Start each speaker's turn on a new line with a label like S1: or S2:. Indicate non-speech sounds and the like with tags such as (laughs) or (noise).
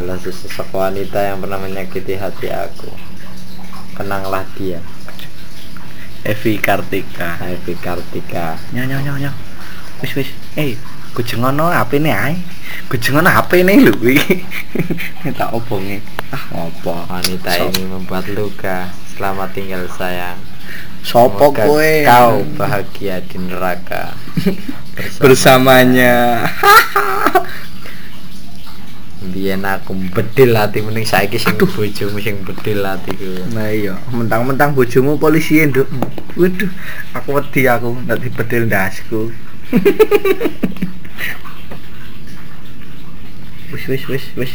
S1: adalah sesosok wanita yang pernah menyakiti hati aku. Kenanglah dia.
S2: Evi Kartika.
S1: Evi Kartika.
S2: Nyo nyo nyo nyo. Wis wis. Eh kujengono HP ne ae kujengono HP ne lho iki tak obonge ah ngopo
S1: wanita
S2: So-
S1: ini membuat luka? Selamat tinggal sayang.
S2: Sopo
S1: Semoga
S2: kowe?
S1: kau bahagia di neraka. Bersama (laughs)
S2: bersamanya (laughs)
S1: biyen aku bedil hati mending saiki sing bojomu sing bedil hatiku
S2: nah iya. Mentang-mentang bojomu polisi nduk. Waduh aku wedi aku ndak dibedil ndasku. (laughs) Wis wis wis wis